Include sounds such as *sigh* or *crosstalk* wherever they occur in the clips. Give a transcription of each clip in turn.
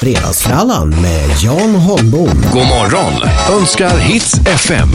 Fredagsfrallan med Jan Holmbom. God morgon önskar Hits FM.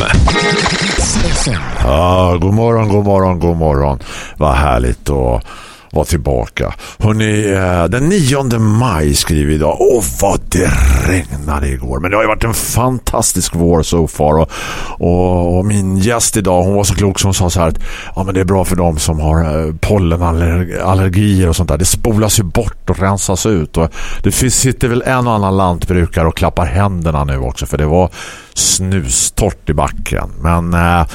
Ja, god morgon, god morgon, god morgon. Vad härligt att vara tillbaka. Hörrni, eh, den 9 maj skriver vi idag. Åh, vad det regnade igår. Men det har ju varit en fantastisk vår så far. Och, och, och, min gäst idag, hon var så klok som sa så här att ja, men det är bra för dem som har eh, pollenallergier och sånt där. Det spolas ju bort och rensas ut. Och det sitter väl en och annan lantbrukare och klappar händerna nu också. För det var snustort i backen. Men äh,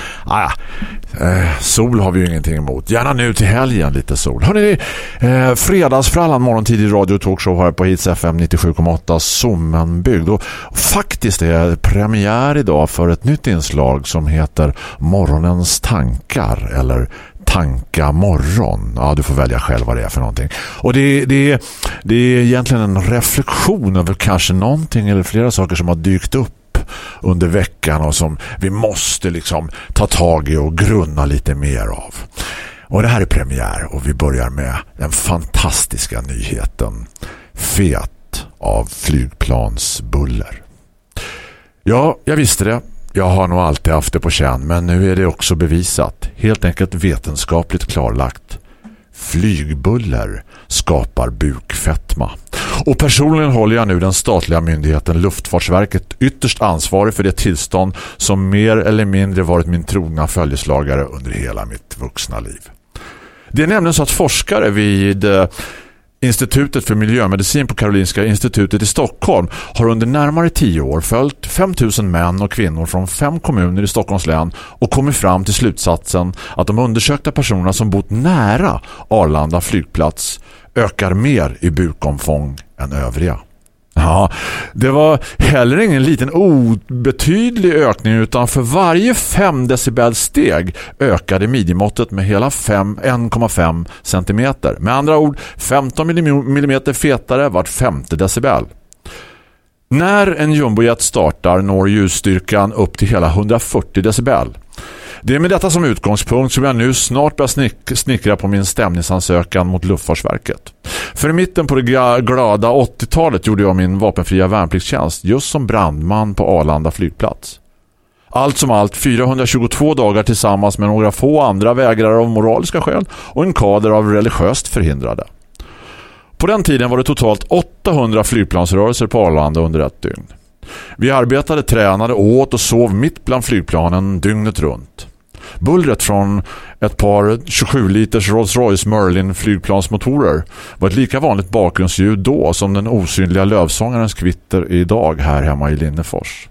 äh, sol har vi ju ingenting emot. Gärna nu till helgen lite sol. Hörrni, äh, fredagsfrallan morgontid i radio talkshow här på Hits FM 97,8 Sommenbygd. Och faktiskt är det premiär idag för ett nytt inslag som heter Morgonens tankar eller tanka morgon. Ja, du får välja själv vad det är för någonting. Och det, det, det är egentligen en reflektion över kanske någonting eller flera saker som har dykt upp under veckan och som vi måste liksom ta tag i och grunna lite mer av. Och det här är premiär och vi börjar med den fantastiska nyheten Fet av flygplansbuller. Ja, jag visste det. Jag har nog alltid haft det på känn men nu är det också bevisat. Helt enkelt vetenskapligt klarlagt. Flygbuller skapar bukfetma. Och personligen håller jag nu den statliga myndigheten Luftfartsverket ytterst ansvarig för det tillstånd som mer eller mindre varit min trogna följeslagare under hela mitt vuxna liv. Det är nämligen så att forskare vid eh, Institutet för miljömedicin på Karolinska institutet i Stockholm har under närmare tio år följt 5000 män och kvinnor från fem kommuner i Stockholms län och kommit fram till slutsatsen att de undersökta personerna som bott nära Arlanda flygplats ökar mer i bukomfång än övriga. Ja, det var heller ingen liten obetydlig ökning utan för varje 5 decibel steg ökade midjemåttet med hela 1,5 cm. Med andra ord 15 mm fetare vart femte decibel. När en jumbojet startar når ljusstyrkan upp till hela 140 decibel. Det är med detta som utgångspunkt som jag nu snart börjar snick snickra på min stämningsansökan mot Luftfartsverket. För i mitten på det glada 80-talet gjorde jag min vapenfria värnpliktstjänst just som brandman på Arlanda flygplats. Allt som allt 422 dagar tillsammans med några få andra vägrare av moraliska skäl och en kader av religiöst förhindrade. På den tiden var det totalt 800 flygplansrörelser på Arlanda under ett dygn. Vi arbetade, tränade, åt och sov mitt bland flygplanen dygnet runt. Bullret från ett par 27 liters Rolls-Royce Merlin flygplansmotorer var ett lika vanligt bakgrundsljud då som den osynliga lövsångarens kvitter idag här hemma i Linnefors.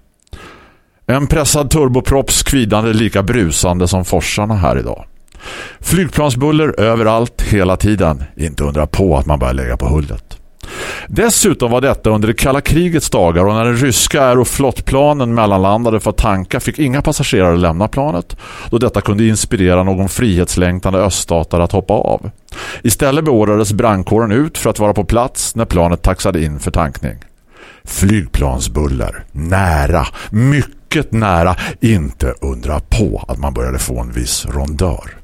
En pressad turboprops kvidande lika brusande som forsarna här idag. Flygplansbuller överallt hela tiden. Inte undra på att man börjar lägga på hullet. Dessutom var detta under det kalla krigets dagar och när den ryska aeroflottplanen mellanlandade för att tanka fick inga passagerare lämna planet då detta kunde inspirera någon frihetslängtande öststatare att hoppa av. Istället beordrades brandkåren ut för att vara på plats när planet taxade in för tankning. Flygplansbuller. Nära. Mycket nära. Inte undra på att man började få en viss rondör.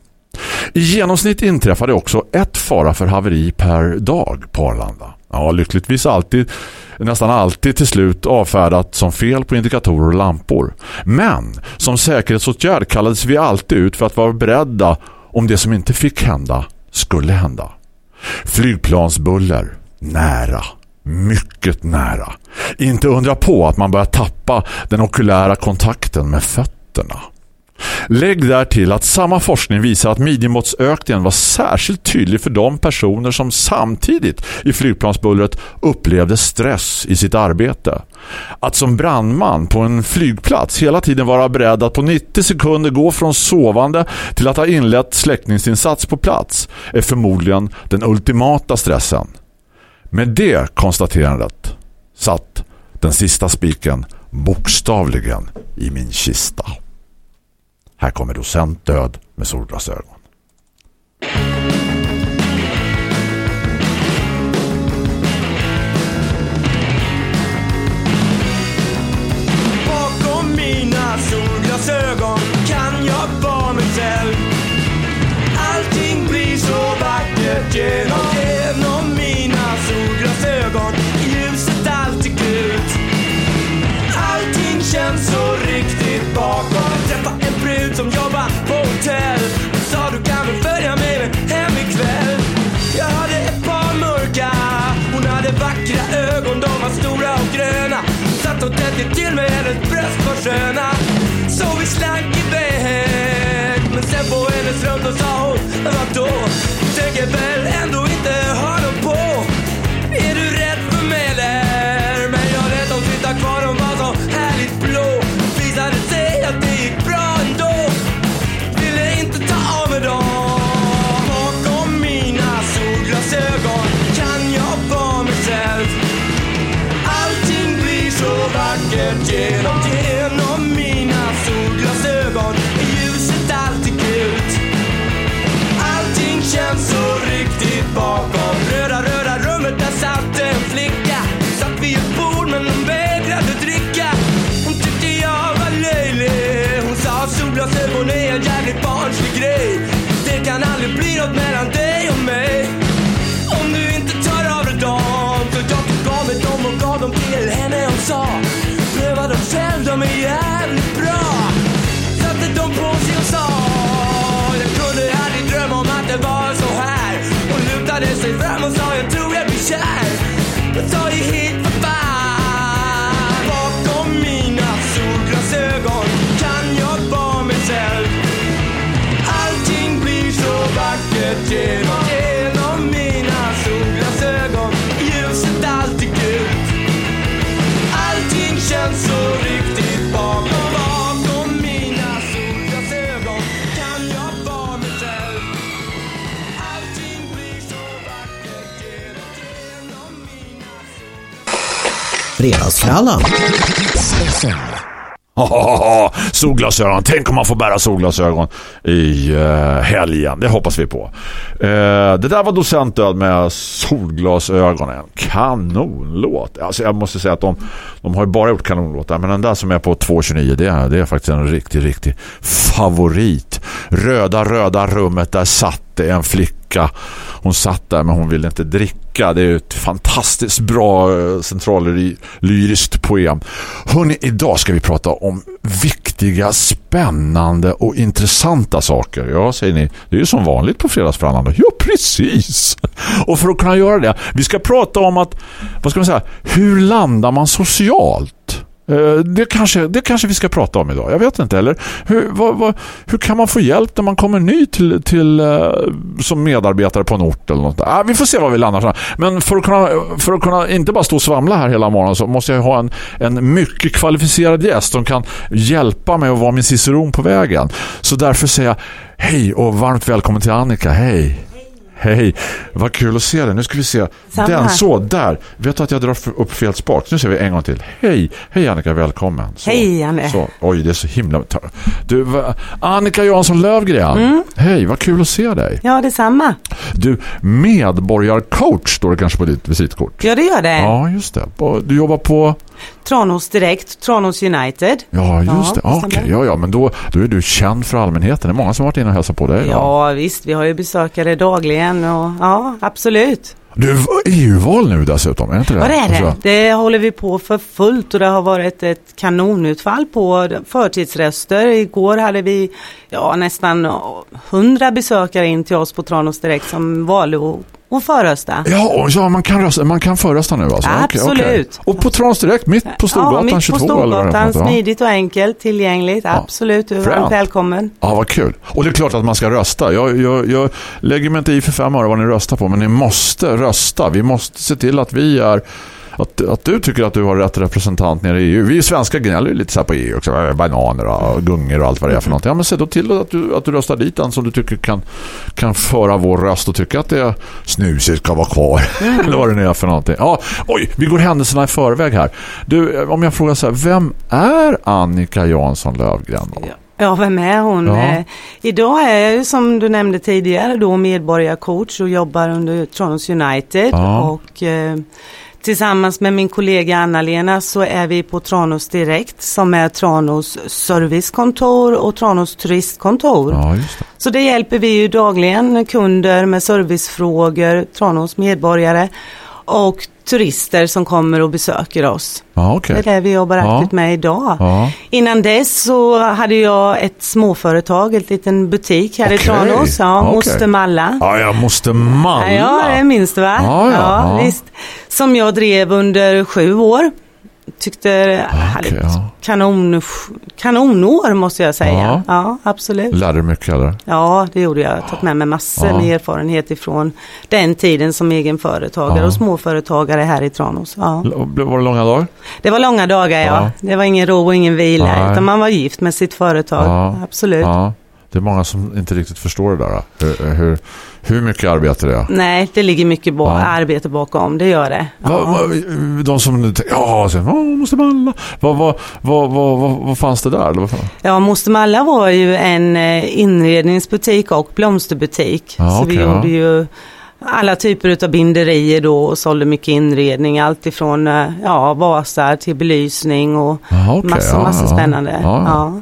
I genomsnitt inträffade också ett fara för haveri per dag på Arlanda. Ja, lyckligtvis alltid, nästan alltid till slut avfärdat som fel på indikatorer och lampor. Men som säkerhetsåtgärd kallades vi alltid ut för att vara beredda om det som inte fick hända skulle hända. Flygplansbuller, nära, mycket nära. Inte undra på att man börjar tappa den okulära kontakten med fötterna. Lägg där till att samma forskning visar att midjemåttsökningen var särskilt tydlig för de personer som samtidigt i flygplansbullret upplevde stress i sitt arbete. Att som brandman på en flygplats hela tiden vara beredd att på 90 sekunder gå från sovande till att ha inlett släckningsinsats på plats är förmodligen den ultimata stressen. Med det konstaterandet satt den sista spiken bokstavligen i min kista. Här kommer docent död med solglasögon. Bakom mina solglasögon kan jag vara mig själv. Allting blir så vackert genom, genom mina solglasögon. Ljuset alltid gult. Allting känns så riktigt bakom sköna Så vi slank iväg Men sen på hennes rum då sa hon, vadå? Tänker väl ändå inte Fredagsfrallan. *laughs* Solglasögon. Tänk om man får bära solglasögon i uh, helgen. Det hoppas vi på. Uh, det där var docent död med solglasögonen. Kanonlåt. Alltså jag måste säga att de, de har ju bara gjort kanonlåtar. Men den där som är på 2.29 det är, det är faktiskt en riktig, riktig favorit. Röda, röda rummet där satt det en flicka. Hon satt där men hon ville inte dricka. Det är ett fantastiskt bra eh, centrallyriskt poem. Hörrni, idag ska vi prata om viktiga, spännande och intressanta saker. Ja, säger ni. Det är ju som vanligt på fredagsförhandlande. Ja, precis. Och för att kunna göra det, vi ska prata om att, vad ska man säga, hur landar man socialt? Eh, det kanske, det kanske vi ska prata om idag. Jag vet inte. Eller hur, vad, vad, hur kan man få hjälp när man kommer ny till, till eh, som medarbetare på en ort eller något? Ah, vi får se vad vi landar. Men för att, kunna, för att kunna inte bara stå och svamla här hela morgonen så måste jag ha en, en mycket kvalificerad gäst som kan hjälpa mig att vara min ciceron på vägen. Så därför säger jag hej och varmt välkommen till Annika. Hej. Hej, vad kul att se dig. Nu ska vi se. Samma Den här. så, där. Vet du att jag drar upp fel spak? Nu ser vi en gång till. Hej, hej Annika, välkommen. Så. Hej, Anne. Så. Oj, det är så himla... Du, va... Annika Jansson Lövgren. Mm. Hej, vad kul att se dig. Ja, detsamma. Du, medborgarcoach står det kanske på ditt visitkort. Ja, det gör det. Ja, just det. Du jobbar på... Tranås Direkt, Tranås United. Ja, just Ja, det. Okej, stämmer. ja, ja, men då, då är du känd för allmänheten. Det är många som har varit inne och hälsat på dig. va? Ja, visst. Vi har ju besökare dagligen och ja, absolut. Du, EU-val nu dessutom, är inte det? Ja, det är det. Alltså, Det håller vi på för fullt och det har varit ett kanonutfall på förtidsröster. Igår hade vi ja, nästan 100 besökare in till oss på Tranås Direkt som valde att, att förrösta. Ja, och ja man, kan rösta, man kan förrösta nu alltså? Absolut. okej. Och på Trans direkt, mitt på Storgatan ja, mitt på 22? eller vad det Storgatan, ja. smidigt och enkelt, tillgängligt. Absolut, du är välkommen. Ja, vad kul. Och det är klart att man ska rösta. Jag, jag, jag lägger mig inte i för fem öre vad ni röstar på, men ni måste rösta. Vi måste se till att vi är att, att du tycker att du har rätt representant nere i EU. Vi svenska gnäller ju lite så här på EU också. Äh, Bananer och gungor och allt vad det är för något. Ja, men se då till att du, att du röstar dit den som du tycker kan, kan föra vår röst och tycker att det är snusigt ska vara kvar. *laughs* Eller vad det nu är för någonting. Ja, oj, vi går händelserna i förväg här. Du, om jag frågar så här, vem är Annika Jansson Lövgren? då? Ja, vem är hon? Ja. Eh, idag är jag ju som du nämnde tidigare då medborgarcoach och jobbar under Tranås United. Ja. Och eh, tillsammans med min kollega Anna-Lena så är vi på Tranås Direkt som är Tranås servicekontor och Tranås turistkontor. Ja, det. Så det hjälper vi ju dagligen kunder med servicefrågor, Tranås medborgare. Och turister som kommer och besöker oss. Ja, okej. Det är det vi jobbar Ja. aktivt med idag. Ja. Innan dess så hade jag ett småföretag, ett liten butik här Okej. i Tranås. Ja, Okej. Moster Malla. Ja, jag måste malla. Ja, det minns du va? Ja, ja, ja. visst. Som jag drev under sju år. Tyckte okej, ett ja. kanon, kanonår måste jag säga. Ja. Ja, absolut. Lärde du mycket eller? Ja, det gjorde jag. Jag tagit med mig massor Ja. med erfarenhet ifrån den tiden som egenföretagare Ja. och småföretagare här i Tranås. Ja. Var det långa dagar? Det var långa dagar, ja. Det var ingen ro och ingen vila, Nej. utan man var gift med sitt företag. Absolut. Det är många som inte riktigt förstår det där. Hur, hur, hur mycket arbete det är. Nej, det ligger mycket Ja. arbete bakom, det gör det. Ja. Va, va, de som ja, så, åh, måste malla. Vad vad vad vad vad vad fanns det där? Ja, Moster Malla var ju en eh, inredningsbutik och blomsterbutik. Ja, så vi okej, ja. gjorde ju alla typer av binderier då och sålde mycket inredning. Allt ifrån eh, ja, vasar till belysning och Ja, okej, massor, ja, massor ja. spännande. Ja.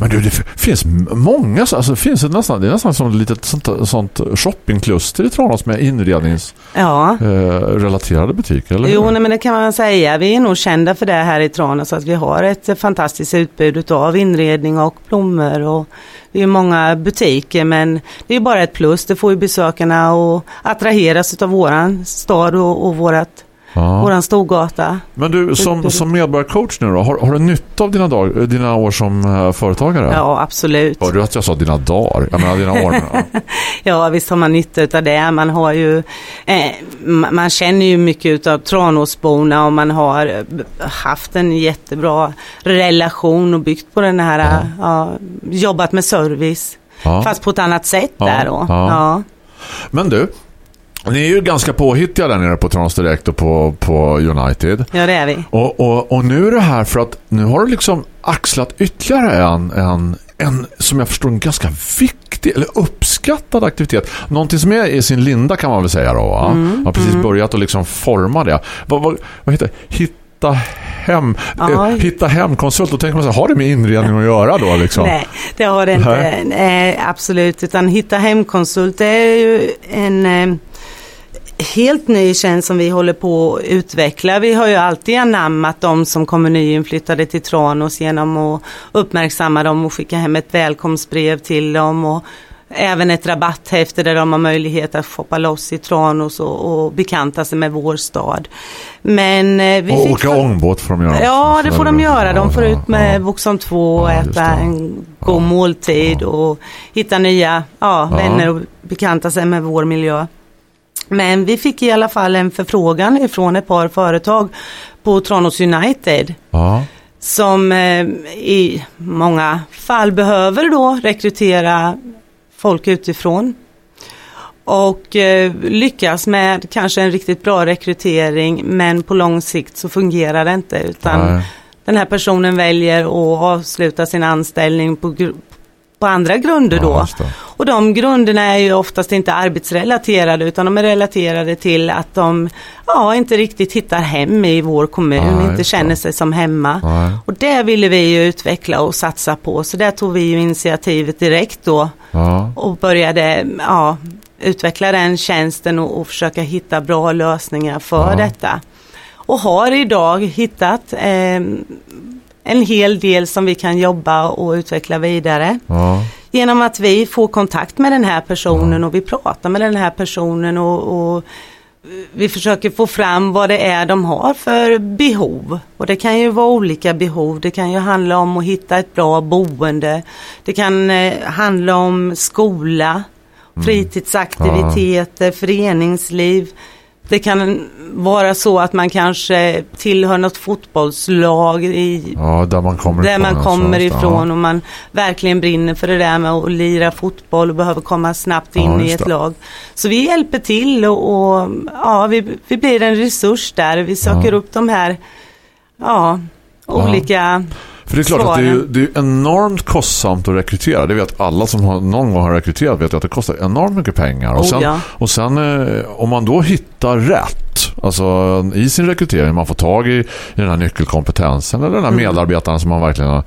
Men du, det finns många, så- alltså finns det nästan, det är nästan som ett litet sånt, sånt shoppingkluster i Tranås med inredningsrelaterade Ja. eh, butiker, eller Jo, nej, men det kan man säga. Vi är nog kända för det här i Tranås, att vi har ett eh, fantastiskt utbud av inredning och blommor och det är många butiker, men det är bara ett plus. Det får ju besökarna att attraheras av våran stad och, och vårat, Ja. våran storgata. Men du, som, som medborgarcoach nu då, har, har du nytta av dina, dag, dina år som eh, företagare? Ja, absolut. Hörde du att jag sa dina dagar? Jag menar dina år. Ja. *laughs* Ja, visst har man nytta av det. Man har ju, eh, ma- man känner ju mycket av Tranåsborna och man har eh, haft en jättebra relation och byggt på den här, Ja. ja. jobbat med service. Fast på ett annat sätt där då. Men du, ni är ju ganska påhittiga där nere på Tranås Direkt och på, på United. ja, det är vi. Och, och, och nu är det här för att nu har du liksom axlat ytterligare en, en, en som jag förstår en ganska viktig eller uppskattad aktivitet. Någonting som är i sin linda kan man väl säga då. Va? Mm, har precis börjat att liksom forma det. Vad, vad, vad heter det? Hitta hem eh, hitta hem konsult då tänker man så här, har det med inredning att göra då liksom? Nej, det har det inte. Nej, absolut. Utan Hitta hemkonsult det är ju en eh, helt ny tjänst som vi håller på att utveckla. Vi har ju alltid anammat de som kommer nyinflyttade till Tranås genom att uppmärksamma dem och skicka hem ett välkomstbrev till dem och även ett rabatthäfte där de har möjlighet att shoppa loss i Tranås och, och bekanta sig med vår stad. Men eh, vi Och fick åka ångbåt får de göra. Ja, det får de göra. De får Ja, ut med ja. Boxholm 2 och Ja, äta en god måltid och hitta nya ja, Ja. vänner och bekanta sig med vår miljö. Men vi fick i alla fall en förfrågan ifrån ett par företag på Tranås United Ja. som eh, i många fall behöver då rekrytera folk utifrån. Och eh, lyckas med kanske en riktigt bra rekrytering men på lång sikt så fungerar det inte utan Nej. den här personen väljer att avsluta sin anställning på, på andra grunder Ja, då. det. Och de grunderna är ju oftast inte arbetsrelaterade utan de är relaterade till att de ja, inte riktigt hittar hem i vår kommun, Ja, inte känner sig som hemma. Och det ville vi ju utveckla och satsa på så där tog vi ju initiativet direkt då Ja. och började ja, utveckla den tjänsten och, och försöka hitta bra lösningar för Ja. detta. Och har idag hittat eh, en hel del som vi kan jobba och utveckla vidare. Ja. Genom att vi får kontakt med den här personen och vi pratar med den här personen och, och vi försöker få fram vad det är de har för behov. Och det kan ju vara olika behov. Det kan ju handla om att hitta ett bra boende. Det kan eh, handla om skola, fritidsaktiviteter, föreningsliv. Det kan vara så att man kanske tillhör något fotbollslag i ja, där man kommer där ifrån. man kommer ifrån och man verkligen brinner för det där med att lira fotboll och behöver komma snabbt in Ja, i ett det. lag. Så vi hjälper till och, och ja, vi, vi blir en resurs där. Vi söker Ja. upp de här ja, olika För det är klart att det är, svaren. det är enormt kostsamt att rekrytera. Det vet alla som har, någon gång har rekryterat vet att det kostar enormt mycket pengar. Och Oh, sen, ja. och sen eh, om man då hittar rätt alltså i sin rekrytering, man får tag i, i den här nyckelkompetensen eller den här Mm. medarbetaren som man verkligen har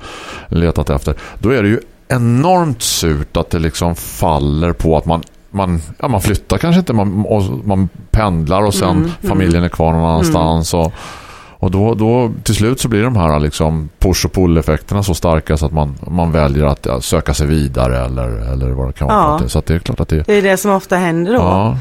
letat efter. Då är det ju enormt surt att det liksom faller på att man man, ja, man flyttar kanske inte, man, och man pendlar och sen Mm, familjen är kvar någon annanstans och, och då, då till slut så blir de här liksom push- och pull-effekterna så starka så att man, man väljer att ja, söka sig vidare eller, eller vad det kan vara. Ja. Så att det är klart att det... Det är det som ofta händer då. Ja.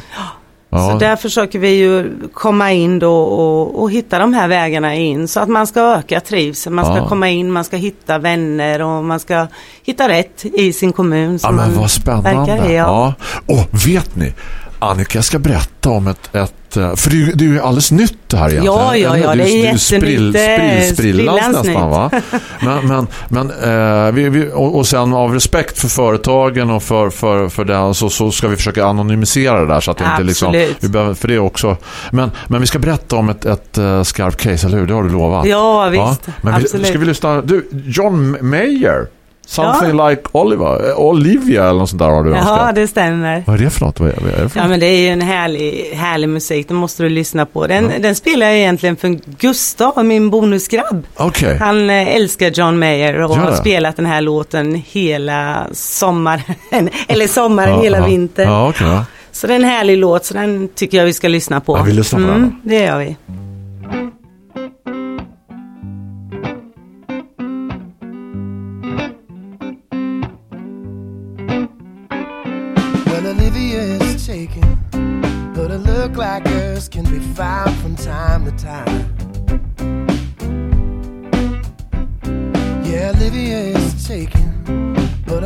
Så Ja. där försöker vi ju komma in då och, och hitta de här vägarna in så att man ska öka trivseln. Man ska Ja. komma in, man ska hitta vänner och man ska hitta rätt i sin kommun. Ja, men vad spännande. verkar i, ja. Och vet ni, Annika jag ska berätta om ett, ett eh, för det är, ju- det är ju alldeles nytt det här egentligen. Ja, ja, ja, hur? det är jättenytt. sprill, är sprill, sprillans nästan va? *laughs* Men, men, men eh, vi, vi, och, och sen av respekt för företagen och för, för, för det så, så ska vi försöka anonymisera det där så att det inte liksom, vi behöver, för det också. Men, men vi ska berätta om ett, ett eh, skarpt case, eller hur? Det har du lovat. Ja, visst. Men vi, Absolut. ska vi lyssna? Du, John Mayer. Something like Oliver, eh, Olivia eller något sånt där har du Ja, önskat. det stämmer. Vad är det för något? Vad är, vad är det för Ja men det är ju en härlig, härlig musik, den måste du lyssna på. Den, den spelar jag egentligen för Gustav, min bonusgrabb. Okej. Han eh, älskar John Mayer och Gör har spelat den här låten hela sommaren, *laughs* eller sommaren, Ja, hela ja. vintern. Ja, ja. Så det är en härlig låt, så den tycker jag vi ska lyssna på. Ja, vi lyssnar på den mm, Det gör vi.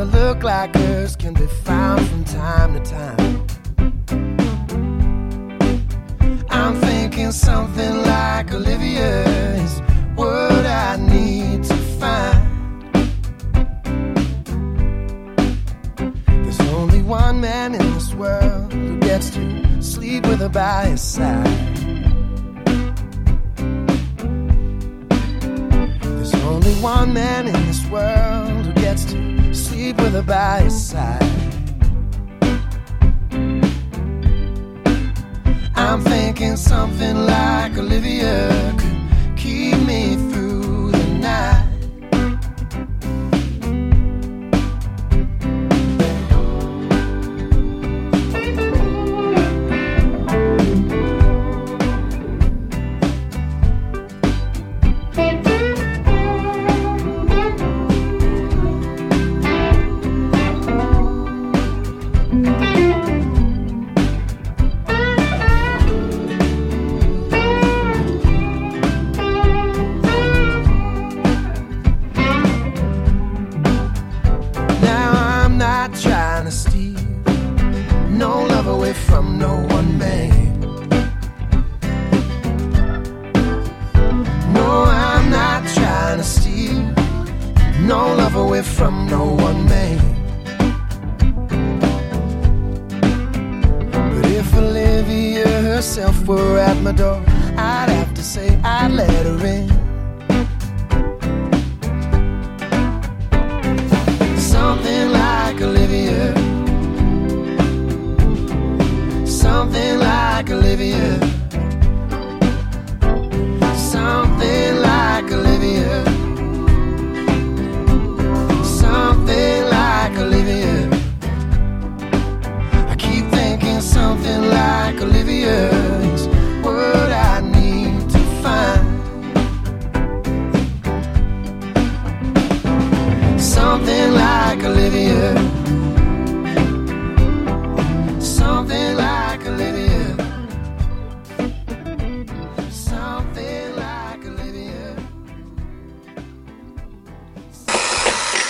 Look like hers can be found from time to time. I'm thinking something like Olivia is what I need to find. There's only one man in this world who gets to sleep with her by his side. There's only one man in this world who gets to sleep by his side. I'm thinking something like Olivia Something like Olivia. Something like Olivia. Something like Olivia.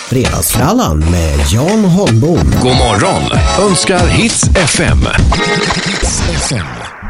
Fredagsfrallan med Jan Holmbom. God morgon önskar Hits FM.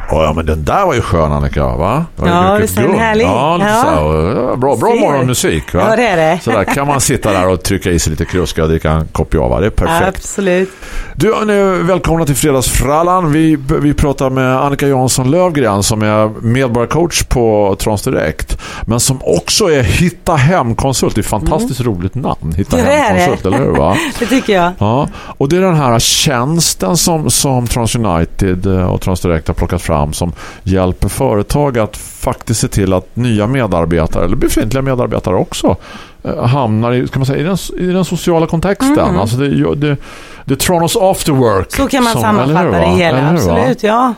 Ja, men den där var ju skön Annika, va? Var Ja, visst är den härlig? Ja, Ja. Så, ja, bra, bra morgonmusik, va? Ja, det är det. Så där kan man sitta där och trycka i sig lite kruska och dricka en kopp java. Det är perfekt. Absolut. Du, hörni, välkomna till Fredagsfrallan. Vi, vi pratar med Annika Jansson Lövgren som är medborgarcoach på Transdirekt. Men som också är Hitta Hem-konsult. Det är ett fantastiskt roligt namn. Hitta Mm. Det är det. Hem-konsult, eller hur? Va? *laughs* Det tycker jag. Ja, och det är den här tjänsten som, som Transunited eh, och Transdirekt har plockat fram fram som hjälper företag att faktiskt se till att nya medarbetare eller befintliga medarbetare också eh, hamnar i, ska man säga, i, den, i den sociala kontexten. Mm. Alltså det, det, det Tronos after work. Så kan man som- sammanfatta hur, det hela, absolut. Ja.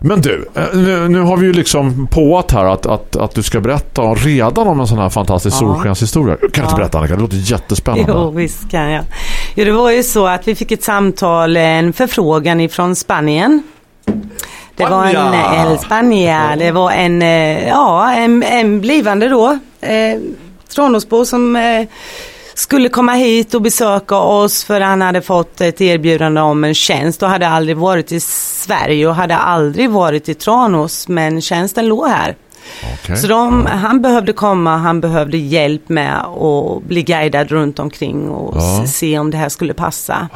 Men du, eh, nu, nu har vi ju liksom påat här att, att, att du ska berätta redan om en sån här fantastisk Ja. solskenshistoria. Kan du inte Ja. berätta Annika? Det låter jättespännande. Jo, visst kan jag. Jo, det var ju så att vi fick ett samtal, en förfrågan ifrån Spanien. Det var en, Spania. en Spania, det var en, eh, ja, en, en blivande då, eh, Tranåsbo som eh, skulle komma hit och besöka oss för han hade fått ett erbjudande om en tjänst och hade aldrig varit i Sverige och hade aldrig varit i Tranås men tjänsten låg här. Okej. Så de, han behövde komma, han behövde hjälp med att bli guidad runt omkring och Ja. se om det här skulle passa.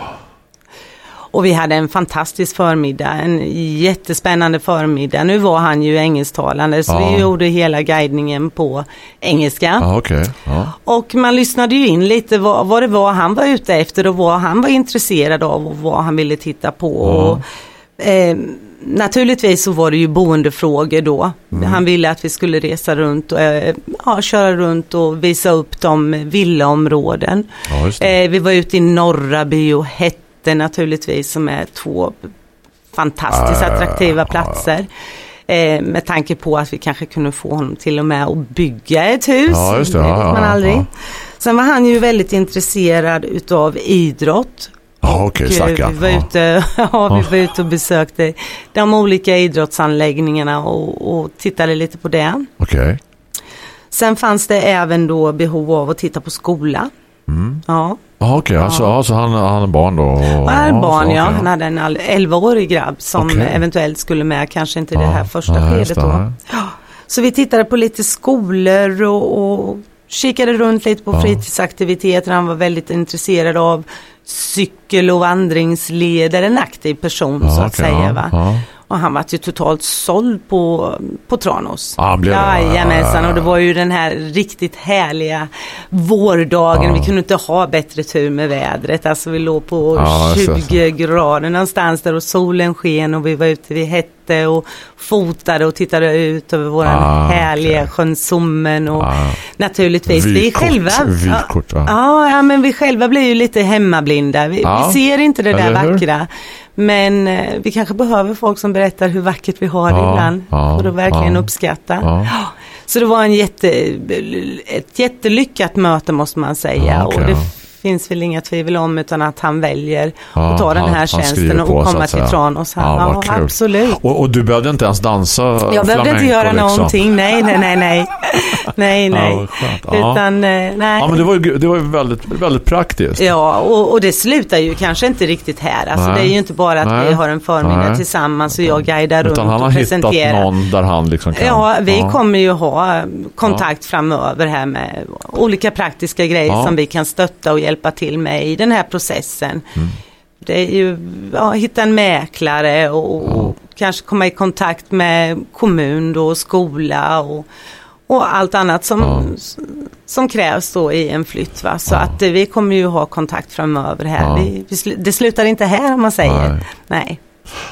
Och vi hade en fantastisk förmiddag, en jättespännande förmiddag. Nu var han ju engelsktalande så Ja. vi gjorde hela guidningen på engelska. Ja, okej. Ja. Och man lyssnade ju in lite vad, vad det var han var ute efter och vad han var intresserad av och vad han ville titta på. Och, eh, naturligtvis så var det ju boendefrågor då. Han ville att vi skulle resa runt och eh, ja, köra runt och visa upp de villaområden. Ja. Eh, vi var ute i Norraby och Hette naturligtvis som är två fantastiskt attraktiva platser. Eh, med tanke på att vi kanske kunde få honom till och med att bygga ett hus. Ja, det. det Ja, vet ja, man aldrig. ja. Sen var han ju väldigt intresserad utav idrott. Okej, Och, eh. Vi var, ute, *laughs* ja, vi var ute och besökte de olika idrottsanläggningarna och, och tittade lite på det. Okej. Sen fanns det även då behov av att titta på skola. Mm. Ja, Ja, okej. Alltså, alltså han, han är barn då? Och, han är barn så, ja. okej. Han hade en all- 11-årig grabb som Okej. eventuellt skulle med kanske inte i det Ja, här första ja, skedet det. då. Ja. Så vi tittade på lite skolor och, och kikade runt lite på Ja. fritidsaktiviteter. Han var väldigt intresserad av cykel och vandringsleder, en aktiv person Ja, så att säga. ja, Va? Och han var ju totalt såld på, på Tranås. Ja, han blev? Jajamensan, Ja, ja, och det var ju den här riktigt härliga vårdagen. Ja. Vi kunde inte ha bättre tur med vädret. Alltså vi låg på det. 20 grader någonstans där och solen sken och vi var ute vid Hette och fotade och tittade ut över våran Ah, härliga okej. sjön Sommen och Ja. naturligtvis vi själva. vykort, ja. ja. Men vi själva blir ju lite hemmablinda. Vi, vi ser inte det där vackra. Men eh, vi kanske behöver folk som berättar hur vackert vi har det Ja, ibland. ja, för att verkligen ja. uppskatta. Så det var en jätte, ett jättelyckat möte måste man säga. Okej, och det. Finns väl inga tvivel om utan att han väljer Ja, att ta den här han tjänsten på, och komma till. Tranås. här. Ja, Ja, absolut. Och, och du behövde inte ens dansa Jag behövde inte göra liksom. någonting, nej, nej, nej, nej. *laughs* Nej, Ja, nej. Ja. Utan, eh, nej. Ja, men det var ju, det var ju väldigt, väldigt praktiskt. Ja, och, och det slutar ju kanske inte riktigt här. Alltså Nej. det är ju inte bara att Nej. vi har en förmiddag Nej. tillsammans och jag guidar runt Utan han har och hittat presenterar. någon där han liksom kan. Ja, vi kommer ju ha kontakt framöver här med olika praktiska grejer som vi kan stötta och hjälpa till med i den här processen. Mm. Det är ju ja, hitta en mäklare och, och kanske komma i kontakt med kommun då, och skola och, och allt annat som, Ja. som krävs då i en flytt. Va? Så att eh, vi kommer ju ha kontakt framöver här. Ja. Vi, vi, det slutar inte här om man säger. Nej. Nej.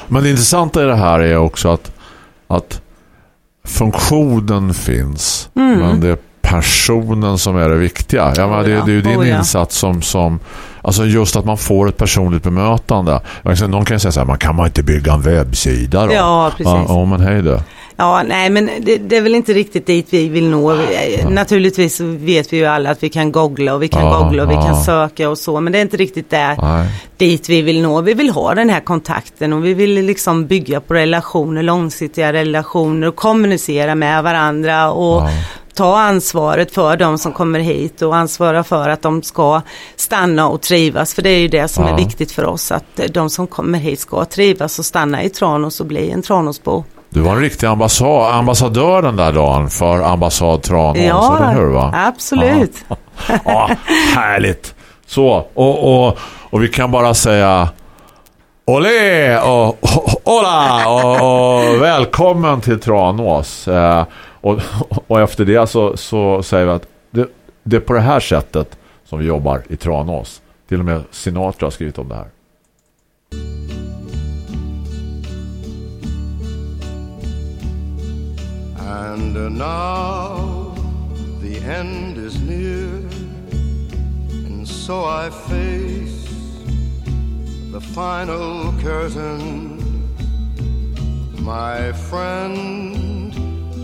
Men det intressanta i det här är också att, att funktionen finns. Mm. Men det personen som är det viktiga. Jag menar, det, ja. det är ju din Oh, ja. insats som, som alltså just att man får ett personligt bemötande. Någon kan ju säga så här, man kan man inte bygga en webbsida då? Ja, precis. Ja, ja, men hej då. Ja, nej men det, det är väl inte riktigt dit vi vill nå. Eh, Naturligtvis så vet vi ju alla att vi kan googla och vi kan Ja, googla och vi ja. kan söka och så. Men det är inte riktigt där Nej. dit vi vill nå. Vi vill ha den här kontakten och vi vill liksom bygga på relationer, långsiktiga relationer och kommunicera med varandra och Ja. Ta ansvaret för de som kommer hit och ansvara för att de ska stanna och trivas. För det är ju det som Ja. är viktigt för oss att de som kommer hit ska trivas och stanna i Tranås och bli en Tranåsbo. Du var en riktig ambassad, ambassadör den där dagen för ambassad Tranås, eller hur va? absolut. *laughs* Ja, härligt. Så, och, och, och vi kan bara säga Olé och, och hola och, och välkommen till Tranås. Och, och efter det så, så säger vi att det, det är på det här sättet som vi jobbar i Tranås. Till och med Sinatra har skrivit om det här. And now the end is near, and so I face the final curtain. My friend,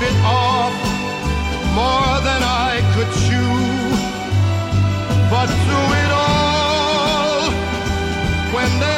bit off more than I could chew. But through it all, when there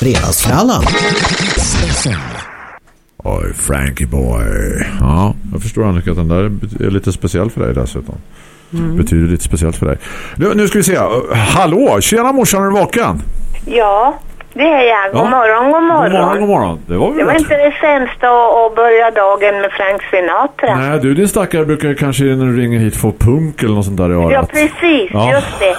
Fredagsfrallan. Oj, Frankie boy. Ja, jag förstår Annika att den där är lite speciell för dig dessutom. Betyder lite speciellt för dig. Nu, nu ska vi se. Hallå, tjena morsan, är du vaken? Ja, det är jag. God Ja. morgon, god morgon. God morgon, god morgon. Det var Det var inte det sämsta att, att börja dagen med Frank Sinatra. Nej, du din stackare brukar kanske när du ringer hit få punk eller något sånt där i örat. Ja, precis. Ja. Just det.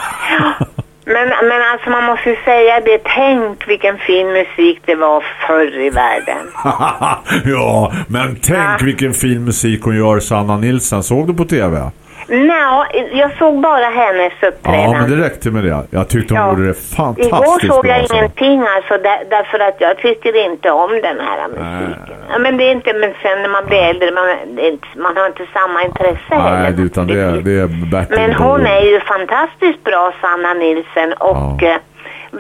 *laughs* Men, men alltså man måste ju säga det, tänk vilken fin musik det var förr i världen. *laughs* ja, men tänk Ja. vilken fin musik hon gör, Sanna Nilsson. Såg du på tv? Nej, jag såg bara hennes Ja, uppträdande. men det räckte med det. Jag tyckte hon Ja. gjorde det fantastiskt Igår såg bra. jag alltså. ingenting alltså där, därför att jag tycker inte om den här musiken. Ja, men det är inte, men sen när man blir äldre, man, det inte, man har inte samma intresse Nej, heller. det, utan det är, det är Men hon är ju fantastiskt bra, Sanna Nilsson. Och Ja.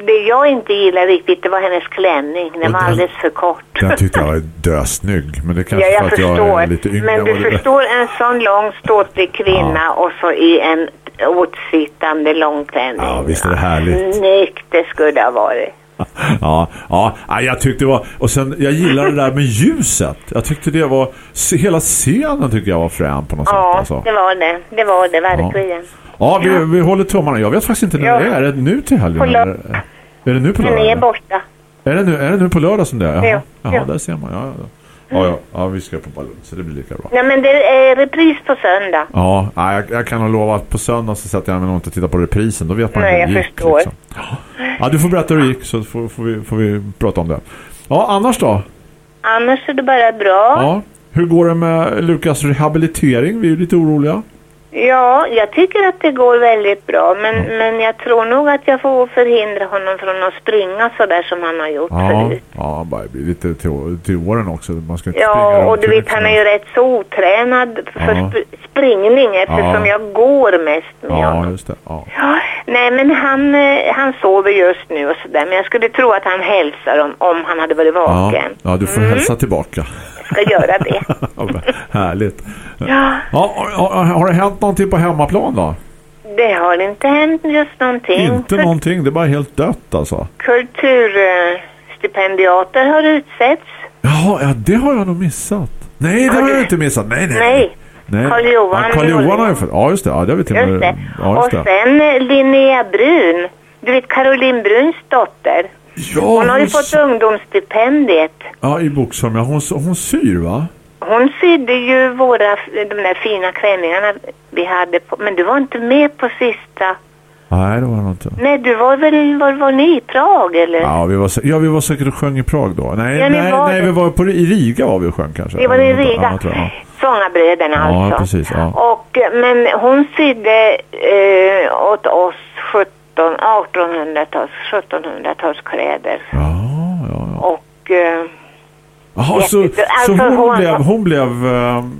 Det jag inte gillar riktigt, det var hennes klänning. Den var den- alldeles för kort. Den tyckte jag var dösnygg. Men det Ja, kanske jag för att jag förstår. är lite yngre. Men du är. förstår en sån lång ståtlig kvinna och så i en åtsittande långklänning. Ja, visst är det härligt. Snyggt det skulle ha varit. *laughs* Ja, ja, ja, jag tyckte det var... Och sen, jag gillar det där med ljuset. Jag tyckte det var... Hela scenen tycker jag var frän på något Ja, sätt. Alltså. det var det. Det var det verkligen. Ja, vi, vi håller tummarna. Jag vet faktiskt inte när Ja. det är. Är det nu till helgen? Eller? Är det nu på Den lördag? är eller? borta. Är det, nu, är det nu på lördag som det är? Jaha, Ja, Jaha ja. där ser man. Ja, ja. Ja, ja, ja, vi ska på ballon så det blir lika bra. Nej, men det är repris på söndag. Ja, nej, jag, jag kan nog lova att på söndag så sätter jag mig nog inte och tittar på reprisen. Då vet man Nej, hur jag det gick. förstår. Liksom. Ja, du får berätta hur det gick så får, får, vi, får vi prata om det. Ja, annars då? Annars är det bara bra. Ja. Hur går det med Lukas rehabilitering? Vi är ju lite oroliga. Ja, jag tycker att det går väldigt bra. Men, men jag tror nog att jag får förhindra honom från att springa så där som han har gjort Ja, förut. ja bara bli lite till, till åren också. Man ska inte Ja, och du vet han är ju helst. rätt så otränad för Ja. sp springning eftersom Ja. jag går mest med Ja, honom. just det. Ja. Ja, nej men han, eh, han sover just nu och sådär. Men jag skulle tro att han hälsar om, om han hade varit Ja, vaken. ja, du får Mm. hälsa tillbaka. Ska göra det. *laughs* Härligt. Ja, Ja, har, har det hänt någonting på hemmaplan då? det har inte hänt just någonting. Inte För någonting, det är bara helt dött alltså. Kulturstipendiater har utsetts. Jaha, ja, det har jag nog missat. Nej, det Har har du- jag inte missat. Nej, nej. Nej. nej. Karl Johan ja, Karl Johan har ju fått. Ja, just det. Ja, det har vi till och Just det. Ja, och just det. sen eh, Linnea Brun. Du vet Caroline Bruns dotter. Ja, Hon har ju hon fått ungdomsstipendiet. Ja, i Boxholm. Ja, hon, hon syr va? Hon sydde ju våra, de där fina klänningarna vi hade på, men du var inte med på sista. Nej, det var hon inte. Nej, du var väl, var, var ni i Prag eller? Ja, vi var, ja, vi var säkert och sjöng i Prag då. Nej, Ja, nej, var nej vi var på, i Riga var vi och sjöng kanske. Det var i Ja, Riga. jag. Sångarbröderna Ja, alltså. precis, ja. Och, eh, men hon sydde eh, åt oss 17, 1800-tals, 1700-talskläder. Ja, ja, ja. Och eh, Jaha, så, Jätte- så alltså, hon, hon- blev, hon blev... ehm,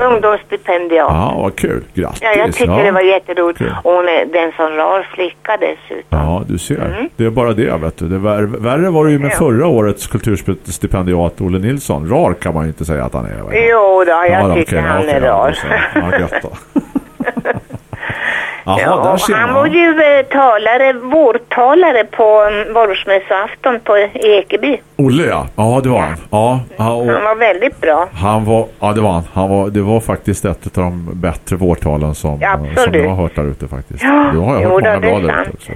ungdomsstipendiat. ja, vad kul. Grattis. Ja, jag tyckte det var jätteroligt. Kul. Och hon är den som rar flicka dessutom. Ja, du ser. Det är bara det, vet du. Det var, värre var det ju med Mm. Ja. förra årets kulturstipendiat Olle Nilsson. Rar kan man ju inte säga att han är. Jo då, jag Ja, tycker okej, han är ja, rar. Ja, gött då. *laughs* Jaha, Ja, han var ju eh, talare, vårtalare på Varuhusmässoafton på Ekeby. Olle, ja. Ja, det var han. Ja, och Han var väldigt bra. han var, ja det var han. han var, det var faktiskt ett av de bättre vårtalen som, Ja, som jag har hört där ute faktiskt. Ja, det har jag hört många bra där ute också.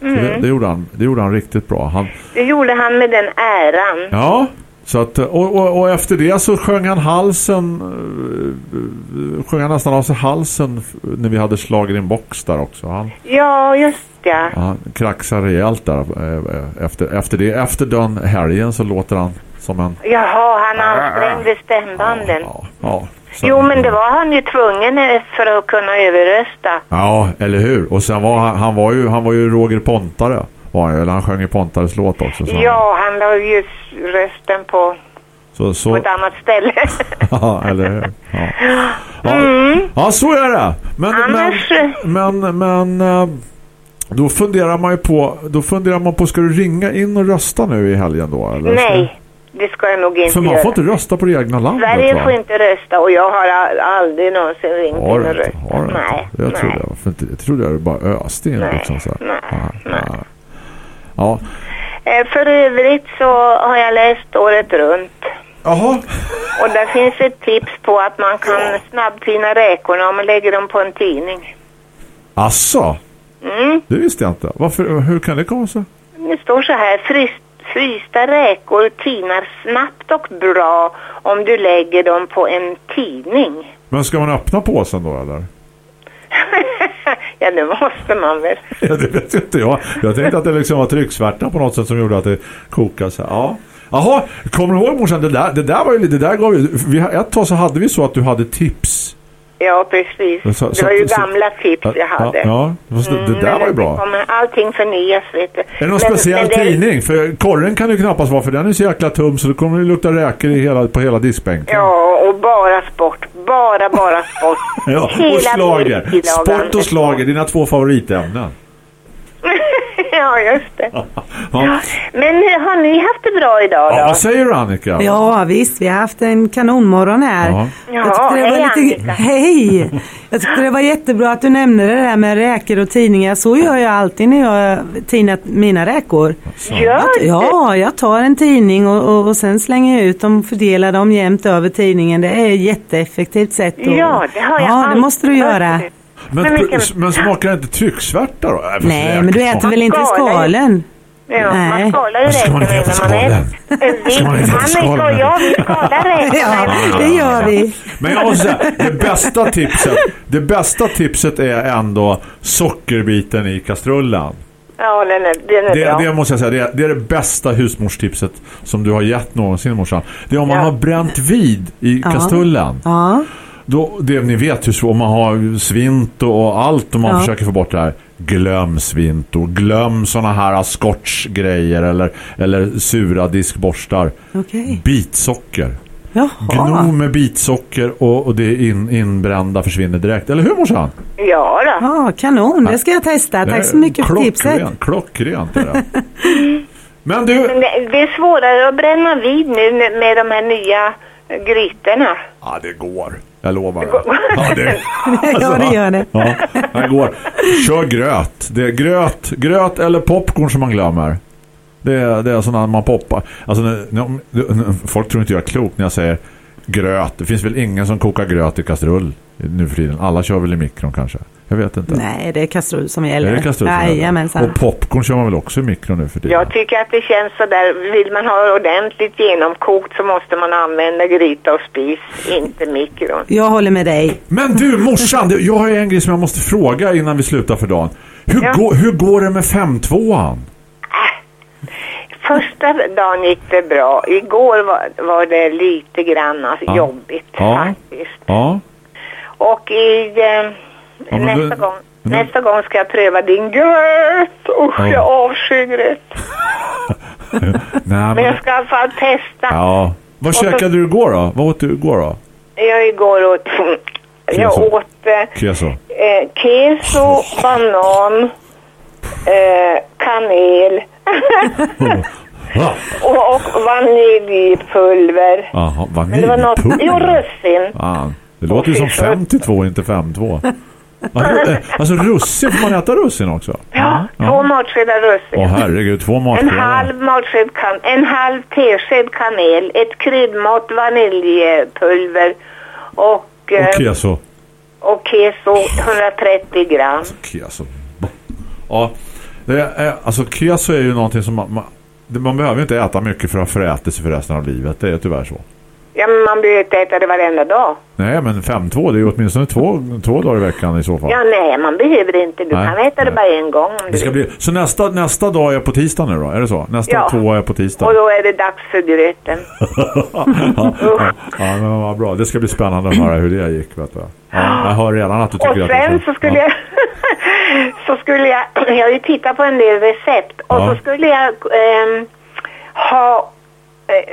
Så det, det, gjorde han, det gjorde han riktigt bra. Han, Det gjorde han med den äran. Ja, så att, och, och, och efter det så sjöng han halsen eh, sjöng han nästan av sig halsen när vi hade slagen in box där också. Han, Ja, just ja. han kraxade rejält där eh, efter, efter det. Efter den helgen så låter han som en... Jaha, han ansträngde stämbanden. Ja, ja, så- Jo, men det var han ju tvungen eh, för att kunna överrösta. Ja, eller hur? Och sen var han, han var ju, han var ju Roger Pontare. Var han, han sjöng ju Pontares låt också. Så, Ja, han la ju rösten på, så, på så, ett annat ställe. *laughs* ja, eller hur? Ja. Ja, ja, så är det. Men, Mm. Annars- men, men, men eh, då funderar man ju på, då funderar man på, ska du ringa in och rösta nu i helgen då? Eller? Nej, det ska jag nog inte För man göra. får inte rösta på det egna landet Sverige va? får inte rösta och jag har aldrig någonsin ringt Har in och röstat. Har du inte? Nej, Jag nej. trodde jag, för inte, jag trodde jag bara öste in Nej, liksom så här. nej, Ja, nej. Ja. Eh, För övrigt så har jag läst året runt. Jaha. Och där finns ett tips på att man kan snabbtina räkorna om man lägger dem på en tidning. Asså? Mm. Det visste jag inte. Varför, hur kan det komma sig? Det står så här, frys, frysta räkor tinar snabbt och bra om du lägger dem på en tidning. Men ska man öppna påsen då eller? Ja, det måste man väl. Ja, det vet inte jag. Jag tänkte att det liksom var trycksvärta på något sätt som gjorde att det kokade så. Ja. Jaha, kommer du ihåg morsan? Det där, det där var ju lite, det där gav ju, vi, ett tag så hade vi så att du hade tips. Ja, precis. Så- det så- var ju så- gamla tips jag hade. Ja, ja det, där men var ju bra. kommer- allting förnyas, vet du. Är det någon speciell det- tidning? För korren kan ju knappast vara för den är så jäkla tum så det kommer det lukta räkor i hela, på hela diskbänken. Ja, och bara sport. Bara, bara sport. *laughs* Ja, Hela och slager. Sport och slager, dina två favoritämnen. *laughs* *laughs* ja, just det. Ja. Men hur har ni haft det bra idag då? Ja, vad säger du Annika? Ja visst, vi har haft en kanonmorgon här. Ja. Ja, Jag tyckte det var hej, lite... Annika. *laughs* Hej! Jag tyckte det var jättebra att du nämnde det där med räkor och tidningar. Så gör jag alltid när jag tinar mina räkor. Gör Att, du? ja, jag tar en tidning och, och, och sen slänger jag ut dem och fördelar dem jämnt över tidningen. Det är ett jätteeffektivt sätt. att- Ja, det har jag Ja, det måste du göra. hört. Men, Men vilken- men smakar det inte trycksvärta då? För Nej, men du äter väl inte skalen? Ja, Nej. man skalar ju räkorna innan man äter. Annika och jag, vi skalar räkorna. *laughs* Ja, det gör vi. Men jag måste säga, det bästa tipset, det bästa tipset är ändå sockerbiten i kastrullen. Ja, den är, den är Det, bra. det måste jag säga, det är, det är det bästa husmorstipset som du har gett någonsin morsan. Det är om man Ja. har bränt vid i Ja. kastrullen. Ja, Då, det, ni vet hur svårt, man har svint och, allt och man Ja. försöker få bort det här. Glöm svint och glöm såna här scotch-grejer eller, eller sura diskborstar. okej. Bitsocker. Jaha. Gno med bitsocker och, och det in, inbrända försvinner direkt. Eller hur morsan? Ja då. Ja, kanon. Det ska jag testa. Tack så mycket för tipset. Klockrent, är det. *laughs* Men du, det är svårare att bränna vid nu med med de här nya grytorna. ja det går. Jag lovar. *laughs* Ja, det, Ja, det gör det. Ja, det går. Kör gröt. Det är gröt, gröt eller popcorn som man glömmer. Det är, det är sådana man poppar. Alltså, när, när, folk tror inte jag är klok när jag säger gröt. Det finns väl ingen som kokar gröt i kastrull nu för tiden. Alla kör väl i mikron kanske. Jag vet inte. Nej, det är kastrull som gäller. Är det kastrull som gäller? Jajamensan. Och popcorn kör man väl också i mikron nu för tiden? Jag tycker att det känns så där, vill man ha ordentligt genomkokt så måste man använda gryta och spis, inte mikron. Jag håller med dig. Men du morsan, jag har ju en grej som jag måste fråga innan vi slutar för dagen. Hur, Ja. går, hur går det med 5-2an? Första dagen gick det bra. Igår var, var det lite grann Ja. jobbigt Ja. faktiskt. Ja. Och i eh, Ja, men nästa, du- gång, men- nästa gång ska jag pröva din gröt. Usch, Ja. jag avskyr gröt. *laughs* Nej, Men jag ska i alla fall testa. Ja. Vad käkade du igår då? Vad åt du igår då? Jag igår åt... Jag Keso. åt eh, Keso. eh, keso, banan, eh, kanel *laughs* och, och vaniljpulver. Jaha, Men det var något... Jo, vaniljpulver. russin. Fan, det låter ju som fy fan. 52, inte 52. Alltså, eh, Alltså russin, får man äta russin också? Ja, två matskedar russin. Åh herregud, två En matskedar. halv matsked kan, en halv tesked kanel, ett kryddmått vaniljpulver och, eh, Och keso. och keso 130 gram. Keso. Ja, det är, alltså keso är ju någonting som man, man, man behöver inte äta mycket för att föräta sig för resten av livet. Det är tyvärr så. Ja, men man behöver inte äta det varenda dag. Nej, men 5-2, det är ju åtminstone två, två dagar i veckan i så fall. Ja, nej, man behöver inte. Du Nej, kan äta det nej. bara en gång Det ska bli, så nästa, nästa dag är på tisdag nu då? Är det så? Nästa Ja. två är på tisdag? Och då är det dags för gröten. *laughs* ja, ja, ja, men vad bra. Det ska bli spännande att höra hur det gick. Vet du. Ja, jag hör redan att du tycker Och att det är sen så skulle jag... *laughs* så skulle jag... Jag har ju tittat på en del recept. Och så skulle jag ehm, ha...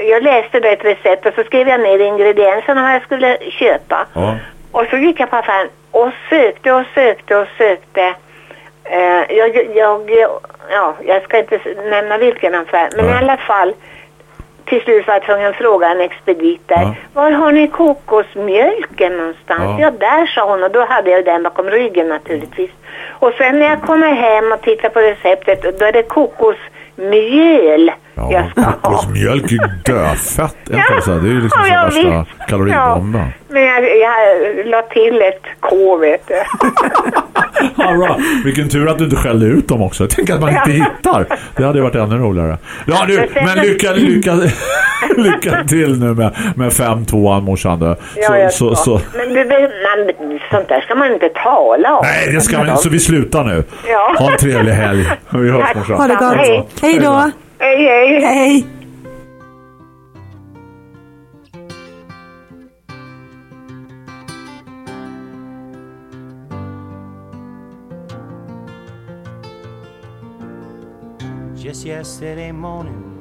Jag läste då ett recept och så skrev jag ner ingredienserna vad jag skulle köpa. Ja. Och så gick jag på affären och sökte och sökte och sökte. Eh, jag, jag, ja, jag ska inte nämna vilken affär, men Nej. i alla fall till slut var jag tvungen att fråga en expedit där. Ja. Var har ni kokosmjölken någonstans? Ja. Ja. där sa hon och då hade jag den bakom ryggen naturligtvis. Och sen när jag kommer hem och tittar på receptet då är det kokosmjöl jag Ja, ska ha. kokosmjölk är dödfett. Ja. Det är ju liksom Ja, värsta visst. kaloribomben. Men jag, jag la till ett K vet du. *laughs* Ja, bra. Vilken tur att du inte skällde ut dem också. Tänk att man inte hittar. Det hade varit ännu roligare. Ja, du, men lycka, lycka, *laughs* lycka till nu med, med 5-2 morsan. du. Ja, så, så, så. Men man, sånt där ska man inte tala om. Nej, det ska man inte. Så vi slutar nu. Ja. Ha en trevlig helg. *laughs* Vi hörs Tack. morsan. Ha det gott. Hej. Hej då. Hej, hej. Hej. Just yesterday morning,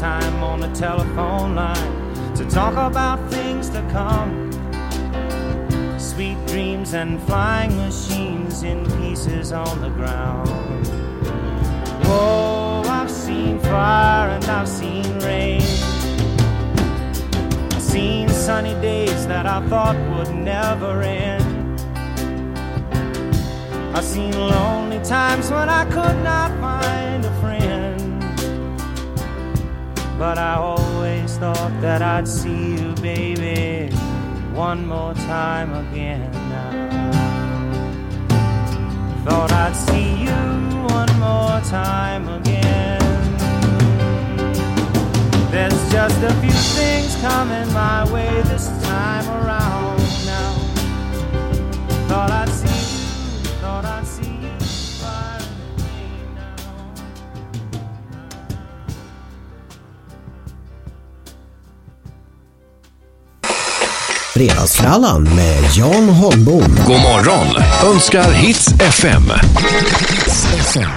time on the telephone line to talk about things to come. Sweet dreams and flying machines in pieces on the ground. Whoa, I've seen fire and I've seen rain. I've seen sunny days that I thought would never end. I've seen lonely times when I could not find a friend. But I always thought that I'd see you, baby, one more time again. Thought I'd see you one more time again. There's just a few things coming my way this time around Fredagsfrallan med Jan Holmbom. God morgon önskar Hits FM.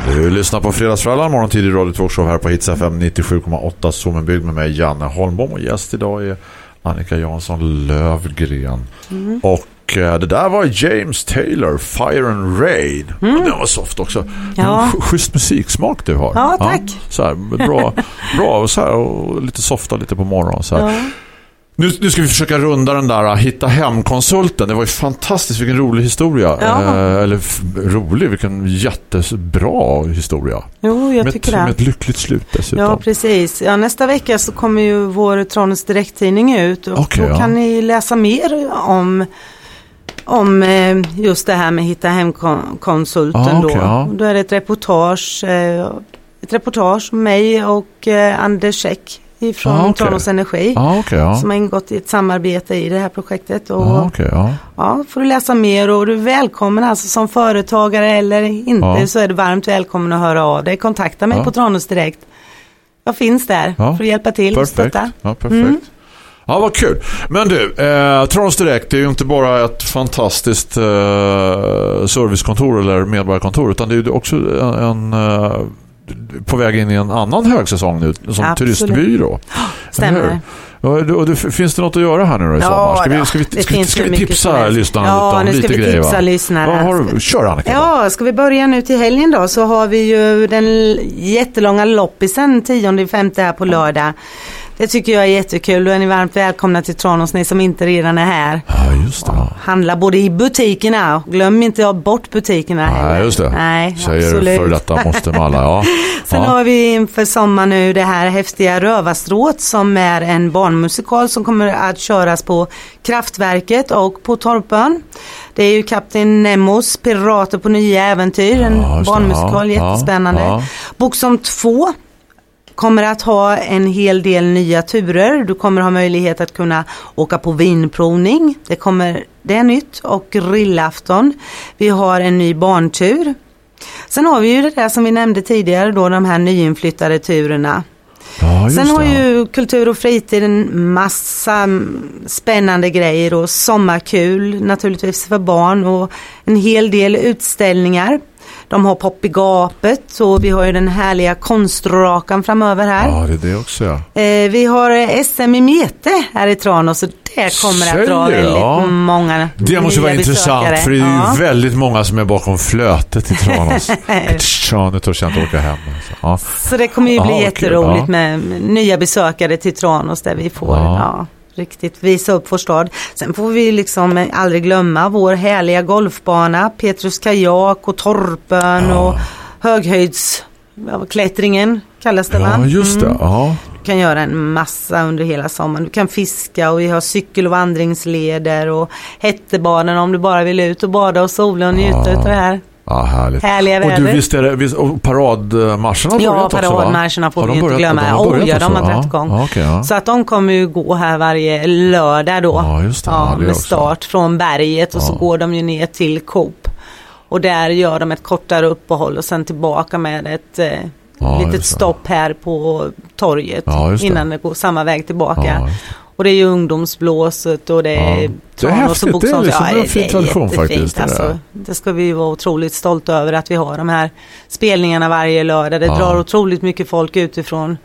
Du lyssnar på Fredagsfrallan, morgontid i Radio Talkshow här på Hits FM 97,8 Sommenbygd med mig Janne Holmbom och gäst idag är Annika Jansson Lövgren. Och eh, det där var James Taylor, Fire and Rain. Och den var soft också. Ja. Schysst musiksmak du har. Ja, tack. så här, bra, bra och, så här, och lite softa lite på morgonen. Så här. Nu, nu ska vi försöka runda den där uh, Hitta hem-konsulten. Det var ju fantastiskt, vilken rolig historia. Ja. Eh, eller rolig, vilken jättebra historia. Jo, jag med, tycker ett, med det. ett lyckligt slut dessutom. Ja, precis. Ja, nästa vecka så kommer ju vår Tranås direkttidning ut och Okej, då ja. kan ni läsa mer om om eh, just det här med Hitta hem-konsulten Ah, okej, då. ja. Då är det ett reportage, eh, ett reportage om mig och eh, Anders Käck ifrån Ah, okej. Tranås Energi. Ja, okej, ja. Som har ingått i ett samarbete i det här projektet. Och, Ja, okej, ja. Ja, får du läsa mer och du är välkommen alltså som företagare eller inte Ja. så är du varmt välkommen att höra av dig. Kontakta mig på Tranås Direkt. Jag finns där för att hjälpa till och Perfekt. stötta. Ja, perfekt. Ja, vad kul. Men du, eh, Trons Direkt är ju inte bara ett fantastiskt eh, servicekontor eller medborgarkontor utan det är ju också en, en eh, på väg in i en annan högsäsong nu som Absolut. turistbyrå. *gasps* Stämmer. Ja, och, och finns det något att göra här nu då i Ja, sommar? Ska vi, ska vi, ska, vi- ska vi tipsa lyssnarna Ja, lite om nu ska lite vi grejer? tipsa va? lyssnarna. Vad har du? Kör Annika. Ja, ska vi börja nu till helgen då så har vi ju den jättelånga loppisen 10 femte här på lördag. Det tycker jag är jättekul. Då är ni varmt välkomna till Tranås ni som inte redan är här. Ja, just det. Handla både i butikerna. Glöm inte att bort butikerna Nej, heller. just det. Nej, Säger absolut. för detta måste alla. Ja. *laughs* Sen ja. har vi inför sommar nu det här häftiga Rövarstråt som är en barnmusikal som kommer att köras på Kraftverket och på Torpön. Det är ju Kapten Nemos Pirater på nya äventyr, en Ja, barnmusikal, Ja, jättespännande. ja. Boxom 2 kommer att ha en hel del nya turer. Du kommer ha möjlighet att kunna åka på vinprovning. Det, kommer, det är nytt och grillafton. Vi har en ny barntur. Sen har vi ju det där som vi nämnde tidigare då, de här nyinflyttade turerna. Ja, Sen har ju Kultur och fritid en massa spännande grejer och sommarkul naturligtvis för barn och en hel del utställningar. De har Pop i gapet och vi har ju den härliga konstrakan framöver här. Ja, det är det också ja. Eh, vi har eh, SM i Mete här i Tranås och det kommer att dra väldigt Ja. många Det måste vara intressant besökare. för det är ju Ja. väldigt många som är bakom flötet i Tranås. Tja, nu törs jag inte åka hem. Alltså. Ja. Så det kommer ju bli kul, jätteroligt ja. med nya besökare till Tranås där vi får Ja. Ja. riktigt visa upp vår stad. Sen får vi liksom aldrig glömma vår härliga golfbana, Petrus kajak och Torpen och höghöjdsklättringen kallas det va? ja, just det. Mm. Ja. Du kan göra en massa under hela sommaren. Du kan fiska och vi har cykel och vandringsleder och Hättebaden om du bara vill ut och bada och sola och njuta Ja. utav det här. Ja, härligt. Härliga och du, väder. visst är det, visst, och paradmarscherna har Ja, börjat också va? paradmarscherna får vi inte glömma. De har börjat oh, ja, de också? har dragit igång. Ja, okej, ja. Så att de kommer ju gå här varje lördag då. Ja, just det. Ja, med också. start från berget och så Ja. går de ju ner till Coop. Och där gör de ett kortare uppehåll och sen tillbaka med ett eh, Ja, litet stopp här på torget Ja, innan det går samma väg tillbaka. Och det är ju ungdomsblåset och det är Ja. Det är Tranås häftigt. och Det är liksom Ja, en fin tradition faktiskt, det. Alltså, det ska vi vara otroligt stolta över att vi har de här spelningarna varje lördag. Det Ja. drar otroligt mycket folk utifrån.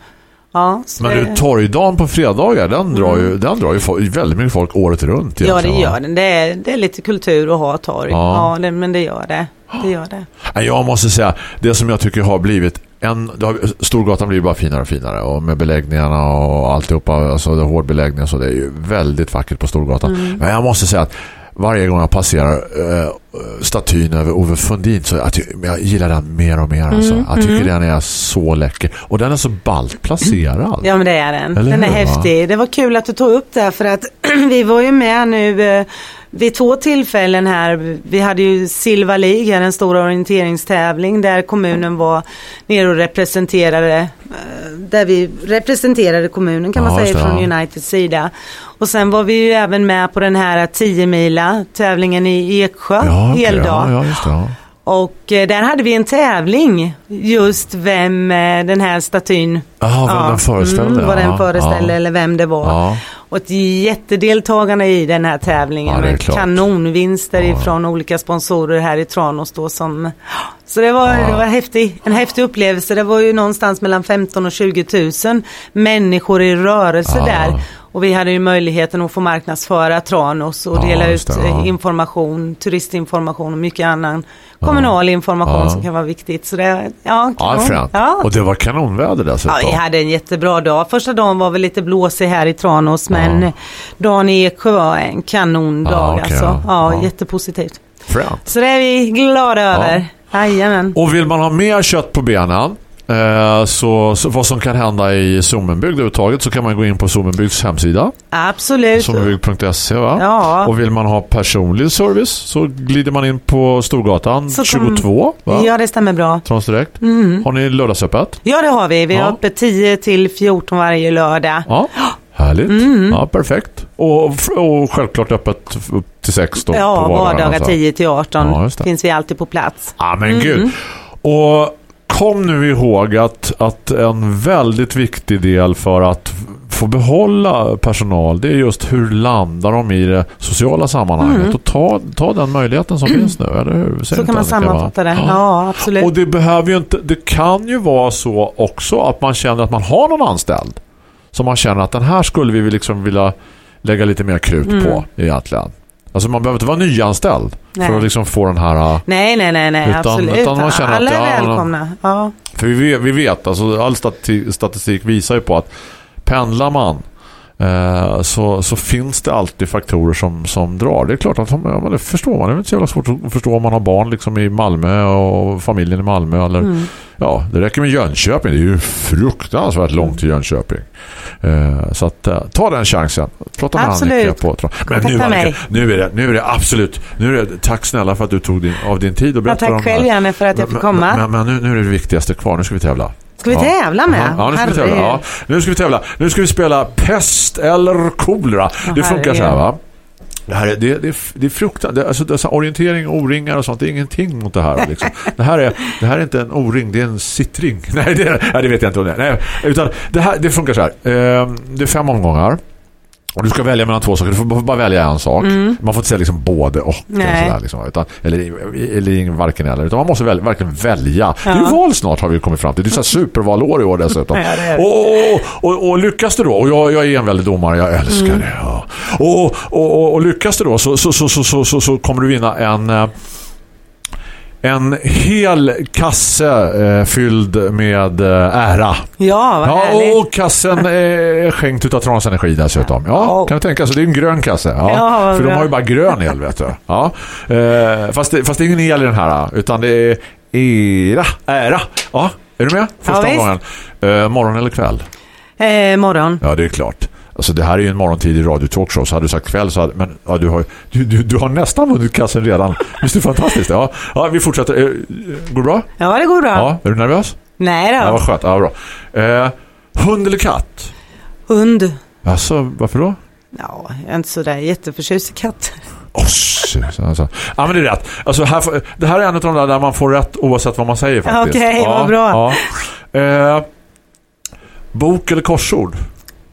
Ja, Men du, torgdagen på fredagar, den drar ju, den drar ju väldigt mycket folk året runt. Ja det gör den. Det är, det är lite kultur att ha torg. Ja. Ja, det, men det gör det. Det gör det. Jag måste säga, det som jag tycker har blivit en, har, Storgatan blir bara finare och finare och med beläggningarna och alltihopa, alltså det hård beläggning så, det är ju väldigt vackert på Storgatan. Mm. Men jag måste säga att varje gång jag passerar eh, statyn över Ove Fundin så att jag, jag gillar den mer och mer alltså. Mm, Jag tycker den är så läcker och den är så ballt placerad. Ja men det är den. Eller den är hur, va? häftig. Det var kul att du tog upp det för att *clears throat* vi var ju med nu eh, vid två tillfällen här. Vi hade ju Silva League, en stor orienteringstävling där kommunen var nere och representerade, eh, där vi representerade kommunen kan man Ja, säga det, från ja. Uniteds sida. Och sen var vi ju även med på den här 10 mila tävlingen i Eksjö, Ja, ja, just det. Ja. Och eh, där hade vi en tävling just vem eh, den här statyn Jaha, vad den föreställde. Mm, vad den ja, föreställde ja. eller vem det var. Ja. Och ett jättedeltagande i den här tävlingen Ja, med kanonvinster Ja. ifrån olika sponsorer här i Tranås då som så det var, Ja. det var häftig, en häftig upplevelse. Det var ju någonstans mellan 15 och 20 000 människor i rörelse Ja. där. Och vi hade ju möjligheten att få marknadsföra Tranås och Ja, dela ut det, ja. eh, information, turistinformation och mycket annan kommunal information Ja. som kan vara viktigt. Så det, ja, Ja, kanon. ja. Och det var kanonväder dessutom. Ja, vi hade en jättebra dag. Första dagen var väl lite blåsig här i Tranås men Ja. dagen i Eksjö var en kanondag Ja, okej, alltså. ja. Ja, Ja. jättepositivt. Fränt. Så det är vi glada över. Jajamän. Och vill man ha mer kött på benen så, så vad som kan hända i Sommenbygd överhuvudtaget så kan man gå in på Sommenbygds hemsida Absolut. sommenbygd.se va? Ja. Och vill man ha personlig service så glider man in på Storgatan Så kom- 22 va? Ja, det stämmer bra. Trans direkt. Mm. Har ni lördagsöppet? Ja, det har vi. Vi har Ja. öppet 10 till 14 varje lördag. Ja. Härligt. Mm. Ja, perfekt. Och, och självklart öppet till 6 då Ja, vardagar så. 10 till 18 Ja, finns vi alltid på plats. Ja, men Mm. gud. Och kom nu ihåg att, att en väldigt viktig del för att får behålla personal det är just hur landar de i det sociala sammanhanget och ta, ta den möjligheten som finns nu, eller hur? Säger Mm. Så kan man sammanfatta det. Ja, absolut. Och det behöver ju inte, det kan ju vara så också att man känner att man har någon anställd som man känner att den här skulle vi liksom vilja lägga lite mer krut Mm. på egentligen. Alltså man behöver inte vara nyanställd för Nej. att liksom få den här äh, Nej, nej, nej, nej Utan- absolut. utan man känner att, Alla ja, är välkomna. Ja. För vi vi vet alltså all stati- statistik visar ju på att pendlar man så, så finns det alltid faktorer som, som drar. Det är klart att ja, men det förstår man. Det är inte så jävla svårt att förstå om man har barn liksom i Malmö och familjen i Malmö. Eller, Mm. Ja, det räcker med Jönköping. Det är ju fruktansvärt långt till Jönköping. Eh, så att, eh, ta den chansen. Prata med Absolut. Annika på Men nu, Annika, nu, är det, nu är det absolut nu är det, tack snälla för att du tog din, av din tid och Ja, berättade om tack själv Janne för att jag fick Men- komma. Men, men nu, nu är det det viktigaste kvar. Nu ska vi tävla. Ska vi Ja. tävla med? Ja, nu ska vi tävla. Ja, nu ska vi tävla. Nu ska vi spela pest eller kolera. det funkar så här va? Det här är, det, det, det är fruktansvärt. Alltså, det är orientering, o-ringar och sånt. Det är ingenting mot det här. *laughs* Liksom. Det, här är, det här är inte en o-ring, det är en sittring. *laughs* Nej, det, nej, det vet jag inte om det är. Nej, utan det, här, det funkar så här. Ehm, det är fem omgångar. Och du ska välja mellan två saker. Du får bara- välja en sak. Man får inte säga liksom både och. Sådär, liksom, utan, eller, eller ingen varken eller. Utan man måste väl, verkligen välja. Det är Ja. val snart har vi kommit fram till. Det är så här supervalår i år dessutom. Ja, det det. och, och, och, och lyckas det då, och jag, jag är en väldig domare, jag älskar Mm. det. Ja. Och, och, lyckas det då så, så, så, så, så, så, så kommer du vinna en... En hel kasse eh, fylld med eh, ära. Ja, vad Ja, härligt. och kassen är skänkt utav Trans Energi dessutom. Ja, Ja. kan du tänka så det är en grön kasse. Ja, Ja, för de bra. har ju bara grön el, vet du. Ja. Eh, fast, det, fast det är ingen el i den här, utan det är era, ära. Ja, är du med? Första visst. omgången. Eh, morgon eller kväll? Eh, morgon. Ja, det är klart. Alltså det här är ju en morgontidig radiotalkshow så hade du sagt kväll så hade, men ja, du, har, du, du, du har nästan vunnit kassen redan. Visst är det fantastiskt? Ja, ja vi fortsätter. Eh, Går det bra? Ja, det går bra. Ja, är du nervös? Nej Ja, då. vad skönt. Ja, bra. Eh, hund eller katt? Hund. Alltså, varför då? Ja, jag är inte sådär jätteförtjust i katter. Oh, alltså. Ja, men det är rätt. Alltså, här, det här är en av de där, där man får rätt oavsett vad man säger faktiskt. Okej, ja, vad bra. Ja. Eh, bok eller korsord?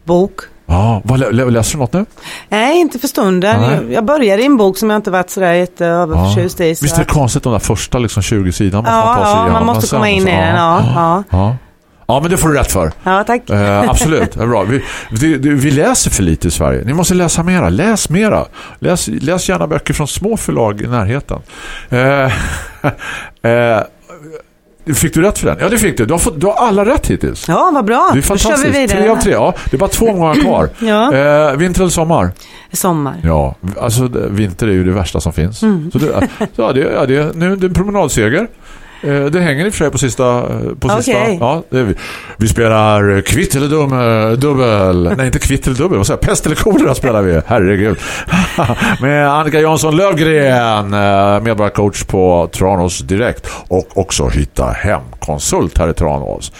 Bok. Ja, vad, lä- lä- läser du något nu? Nej, inte för stunden. Jag- Jag började i en bok som jag inte varit sådär jätteöverförtjust i. Så Visst är det konstigt de där första liksom 20 sidorna man Ja, sig ja, man måste komma in så- i den. Ja, ja. ja. Ja, men det får du rätt för. ja tack. Eh, absolut, bra. Vi, vi, vi läser för lite i Sverige. Ni måste läsa mera. Läs mera. Läs, läs gärna böcker från små förlag i närheten. Eh, *laughs* eh, fick du rätt för den? Ja, det fick du. Du har, fått, du har alla rätt hittills. Ja, vad bra. Det är vi fantastiskt. vidare. Tre av tre. Ja, det är bara två omgångar kvar. *clears throat* Ja. Eh, vinter eller sommar? Sommar. Ja, alltså vinter är ju det värsta som finns. Mm. Så det, ja, det, ja, det, nu, det är en promenadseger. Eh, Det hänger i och för sig på sista... På sista Okej. ja, vi. vi spelar kvitt eller dum, eh, dubbel. Nej, inte kvitt eller dubbel. Vad säger? Pest eller kolera spelar vi. Herregud. *laughs* Med Annika Jansson Lövgren, eh, medborgarcoach på Tranås Direkt. Och också Hitta Hem-konsult här i Tranås.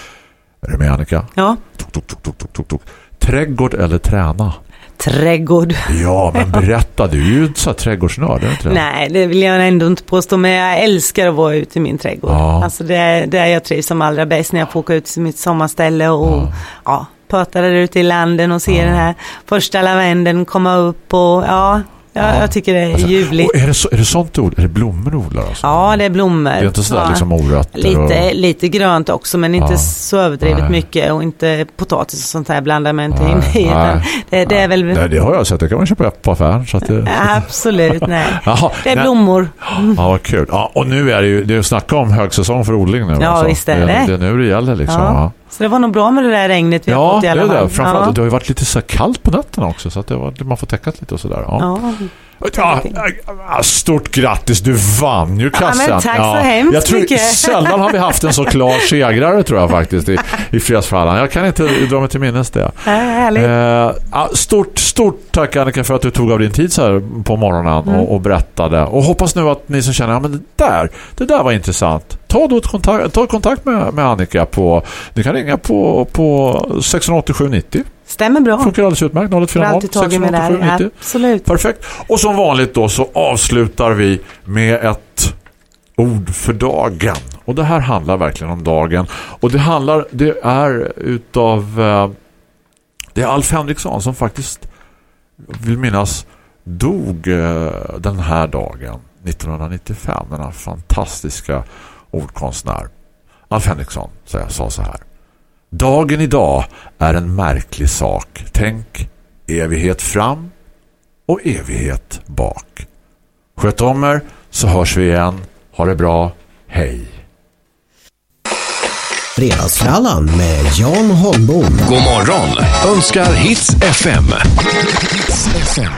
Är du med Annika? Ja. Tok, tok, tok, tok, tok, tok. Trädgård eller träna? Trädgård. Ja, men *laughs* berätta, du är ju inte så trädgårdsnörd, inte det? Nej, det vill jag ändå inte påstå, men jag älskar att vara ute i min trädgård. Ja. Alltså det är där jag trivs som allra bäst, när jag får åka ut till mitt sommarställe och ja. pöta där ute i landen och se den här första lavendeln komma upp och ja, ja, jag tycker det är Alltså, ljuvligt. är, det så, är det sånt odlar? Är det blommor du odlar? Alltså? Ja, det är blommor. Det är inte sådär ja. liksom morötter Lite, och... lite grönt också men inte Ja. så överdrivet Nej. mycket och inte potatis och sånt här blandar man inte in i. Det, det är väl Nej, det har jag sett. Det kan man köpa på affären. Så det... absolut nej. *laughs* Jaha, Det är nej. blommor. Ja, vad kul. Ja, och nu är det ju, det är ju snacka om högsäsong för odling nu. Ja, alltså. visst är det. Det är nu det gäller liksom. Ja. Så det var nog bra med det där regnet vi har ja fått i det alla fall. det. Framförallt, ja. det har ju varit lite så kallt på nätterna också. Så att det var, man får täcka lite och sådär. Ja. Ja. Ja, ja, stort grattis, du vann ju kassan. men tack så hemskt jag tror, mycket. Sällan har vi haft en så klar segrare tror jag faktiskt i, i fredagsfallan. Jag kan inte dra mig till minnes det. Ja. Eh, ja, stort, stort tack Annika för att du tog av din tid så här på morgonen Mm. och, och berättade. Och hoppas nu att ni som känner ja, men det, där, det där var intressant. Ta då kontakt, ta kontakt med, med Annika på, ni kan ringa på, på 687 90. Stämmer bra. Funkar alldeles utmärkt. Jag har 040 alltid tagit med 687 där. 90. Absolut. Perfekt. Och som vanligt då så avslutar vi med ett ord för dagen. Och det här handlar verkligen om dagen. Och det handlar, det är utav eh, Det är Alf Henriksson som faktiskt vill minnas dog eh, den här dagen 1995. Den här fantastiska ordkonstnär. Alf Henriksson sa så här. Dagen idag är en märklig sak. Tänk evighet fram och evighet bak. Sköt om er så hörs vi igen. Ha det bra. Hej. Fredagsfrallan med Jan Holmbom. God morgon önskar Hits FM.